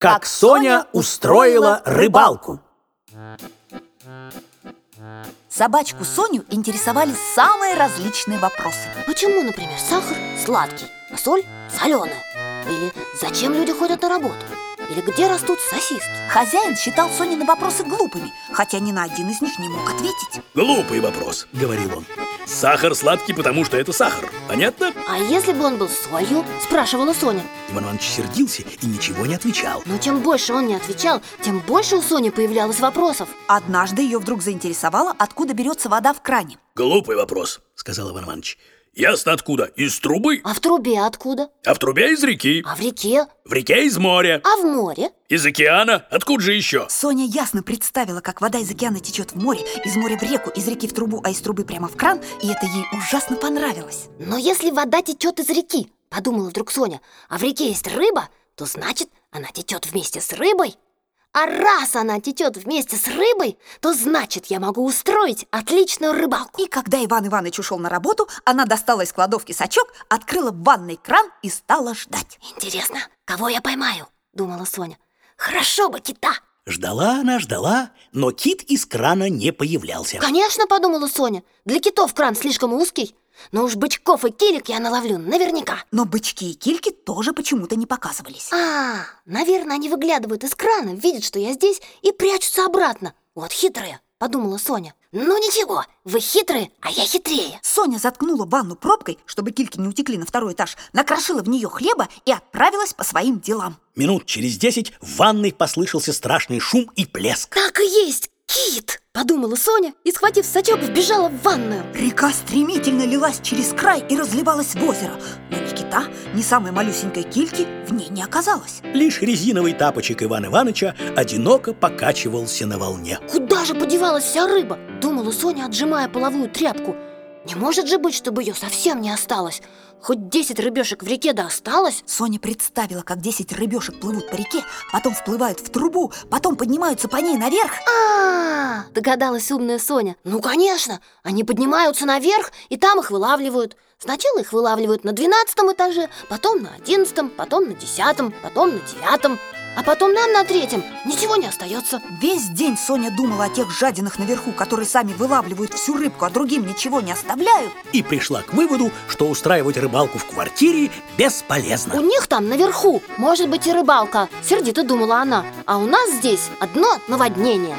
Как Соня устроила рыбалку. Собачку Соню интересовали самые различные вопросы. Почему, например, сахар сладкий, а соль соленая? Или зачем люди ходят на работу? Или где растут сосиски? Хозяин считал Сонины вопросы глупыми, хотя ни на один из них не мог ответить. Глупый вопрос, говорил он. Сахар сладкий, потому что это сахар. Понятно? А если бы он был солью? Спрашивала Соня. Иван Иванович сердился и ничего не отвечал. Но чем больше он не отвечал, тем больше у Сони появлялось вопросов. Однажды ее вдруг заинтересовало, откуда берется вода в кране. Глупый вопрос, сказал Иван Иванович. Ясно откуда? Из трубы. А в трубе откуда? А в трубе из реки. А в реке? В реке из моря. А в море? Из океана. Откуда же еще? Соня ясно представила, как вода из океана течет в море, из моря в реку, из реки в трубу, а из трубы прямо в кран, и это ей ужасно понравилось. Но если вода течет из реки, подумала вдруг Соня, а в реке есть рыба, то значит, она течет вместе с рыбой. А раз она течет вместе с рыбой, то значит, я могу устроить отличную рыбалку. И когда Иван Иванович ушел на работу, она достала из кладовки сачок, открыла ванный кран и стала ждать. Интересно, кого я поймаю? Думала Соня. Хорошо бы кита. Ждала она, ждала, но кит из крана не появлялся. Конечно, подумала Соня. Для китов кран слишком узкий. Но уж бычков и килик я наловлю наверняка. Но бычки и кильки тоже почему-то не показывались. А, наверное, они выглядывают из крана, видят, что я здесь, и прячутся обратно. Вот хитрые, подумала Соня. Ну ничего, вы хитрые, а я хитрее. Соня заткнула ванну пробкой, чтобы кильки не утекли на второй этаж, накрошила в нее хлеба и отправилась по своим делам. Минут через десять в ванной послышался страшный шум и плеск. Так и есть, кит! Подумала Соня и, схватив сачок, вбежала в ванную. Река стремительно лилась через край и разливалась в озеро. Но ни кита, ни самой малюсенькой кильки в ней не оказалось. Лишь резиновый тапочек Ивана Ивановича одиноко покачивался на волне. Куда же подевалась вся рыба? Думала Соня, отжимая половую тряпку. Не может же быть, чтобы ее совсем не осталось. Хоть десять рыбешек в реке да осталось. Соня представила, как десять рыбешек плывут по реке, потом всплывают в трубу, потом поднимаются по ней наверх. А, догадалась умная Соня. Ну, конечно, они поднимаются наверх и там их вылавливают. Сначала их вылавливают на двенадцатом этаже, потом на одиннадцатом, потом на десятом, потом на девятом, а потом нам на третьем ничего не остается. Весь день Соня думала о тех жадинах наверху, которые сами вылавливают всю рыбку, а другим ничего не оставляют. И пришла к выводу, что устраивать рыбалку в квартире бесполезно. У них там наверху может быть и рыбалка, сердито думала она. А у нас здесь одно наводнение.